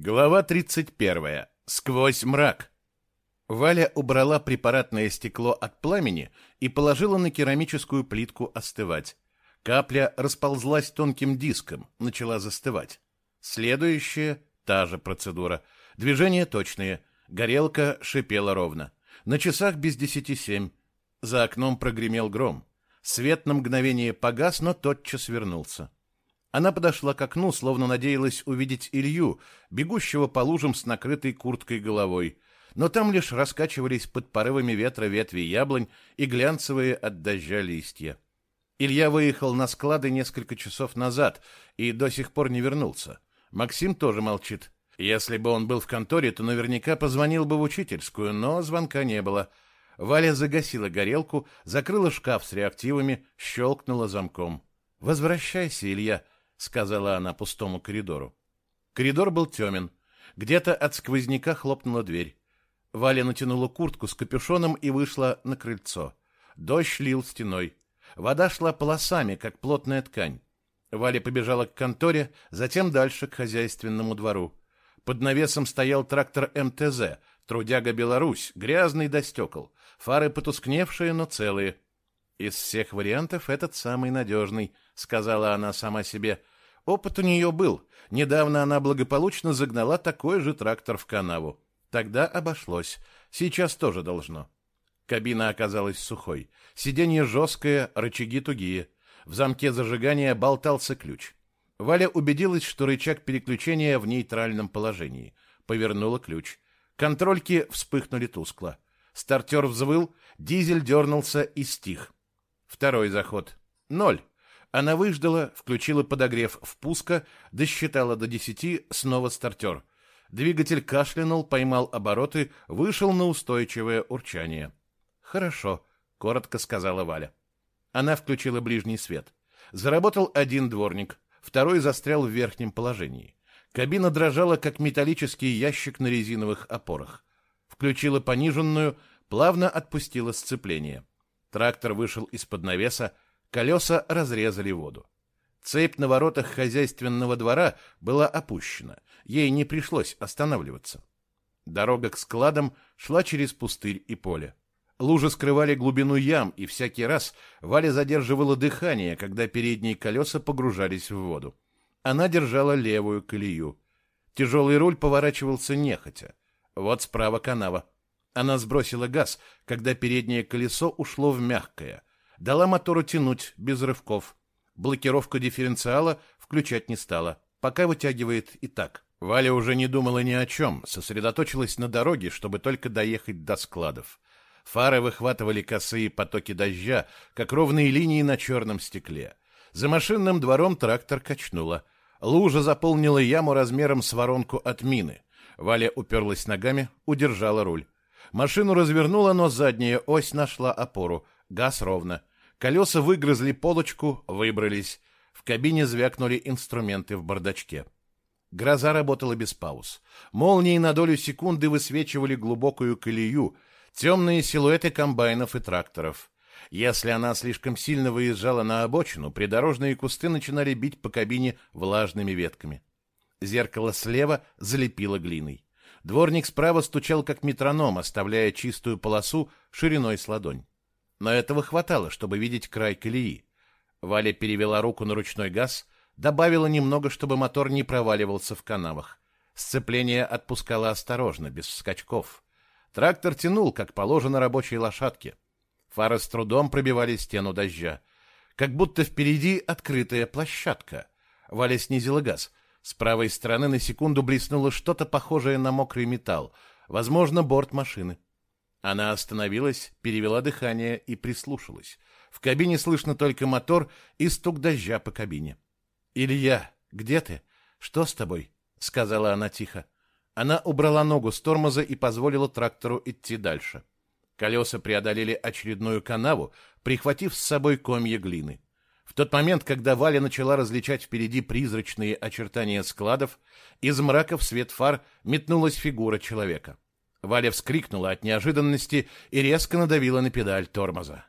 Глава 31. Сквозь мрак. Валя убрала препаратное стекло от пламени и положила на керамическую плитку остывать. Капля расползлась тонким диском, начала застывать. Следующая — та же процедура. Движения точные. Горелка шипела ровно. На часах без десяти семь. За окном прогремел гром. Свет на мгновение погас, но тотчас вернулся. Она подошла к окну, словно надеялась увидеть Илью, бегущего по лужам с накрытой курткой головой. Но там лишь раскачивались под порывами ветра ветви яблонь и глянцевые от дождя листья. Илья выехал на склады несколько часов назад и до сих пор не вернулся. Максим тоже молчит. Если бы он был в конторе, то наверняка позвонил бы в учительскую, но звонка не было. Валя загасила горелку, закрыла шкаф с реактивами, щелкнула замком. «Возвращайся, Илья», сказала она пустому коридору. Коридор был темен. Где-то от сквозняка хлопнула дверь. Валя натянула куртку с капюшоном и вышла на крыльцо. Дождь лил стеной. Вода шла полосами, как плотная ткань. Валя побежала к конторе, затем дальше к хозяйственному двору. Под навесом стоял трактор МТЗ, трудяга Беларусь, грязный до стекол, фары потускневшие, но целые. Из всех вариантов этот самый надежный, сказала она сама себе. Опыт у нее был. Недавно она благополучно загнала такой же трактор в канаву. Тогда обошлось. Сейчас тоже должно. Кабина оказалась сухой. Сиденье жесткое, рычаги тугие. В замке зажигания болтался ключ. Валя убедилась, что рычаг переключения в нейтральном положении. Повернула ключ. Контрольки вспыхнули тускло. Стартер взвыл, дизель дернулся и стих. Второй заход. Ноль. Она выждала, включила подогрев впуска, досчитала до десяти, снова стартер. Двигатель кашлянул, поймал обороты, вышел на устойчивое урчание. «Хорошо», — коротко сказала Валя. Она включила ближний свет. Заработал один дворник, второй застрял в верхнем положении. Кабина дрожала, как металлический ящик на резиновых опорах. Включила пониженную, плавно отпустила сцепление. Трактор вышел из-под навеса, колеса разрезали воду. Цепь на воротах хозяйственного двора была опущена, ей не пришлось останавливаться. Дорога к складам шла через пустырь и поле. Лужи скрывали глубину ям, и всякий раз Валя задерживала дыхание, когда передние колеса погружались в воду. Она держала левую колею. Тяжелый руль поворачивался нехотя. Вот справа канава. Она сбросила газ, когда переднее колесо ушло в мягкое. Дала мотору тянуть, без рывков. Блокировку дифференциала включать не стала. Пока вытягивает и так. Валя уже не думала ни о чем, сосредоточилась на дороге, чтобы только доехать до складов. Фары выхватывали косые потоки дождя, как ровные линии на черном стекле. За машинным двором трактор качнуло. Лужа заполнила яму размером с воронку от мины. Валя уперлась ногами, удержала руль. Машину развернула, но задняя ось нашла опору. Газ ровно. Колеса выгрызли полочку, выбрались. В кабине звякнули инструменты в бардачке. Гроза работала без пауз. Молнии на долю секунды высвечивали глубокую колею, темные силуэты комбайнов и тракторов. Если она слишком сильно выезжала на обочину, придорожные кусты начинали бить по кабине влажными ветками. Зеркало слева залепило глиной. Дворник справа стучал как метроном, оставляя чистую полосу шириной с ладонь. Но этого хватало, чтобы видеть край колеи. Валя перевела руку на ручной газ, добавила немного, чтобы мотор не проваливался в канавах. Сцепление отпускало осторожно, без скачков. Трактор тянул, как положено рабочей лошадке. Фары с трудом пробивали стену дождя. Как будто впереди открытая площадка. Валя снизила газ. С правой стороны на секунду блеснуло что-то похожее на мокрый металл, возможно, борт машины. Она остановилась, перевела дыхание и прислушалась. В кабине слышно только мотор и стук дождя по кабине. «Илья, где ты? Что с тобой?» — сказала она тихо. Она убрала ногу с тормоза и позволила трактору идти дальше. Колеса преодолели очередную канаву, прихватив с собой комья глины. В тот момент, когда Валя начала различать впереди призрачные очертания складов, из мрака в свет фар метнулась фигура человека. Валя вскрикнула от неожиданности и резко надавила на педаль тормоза.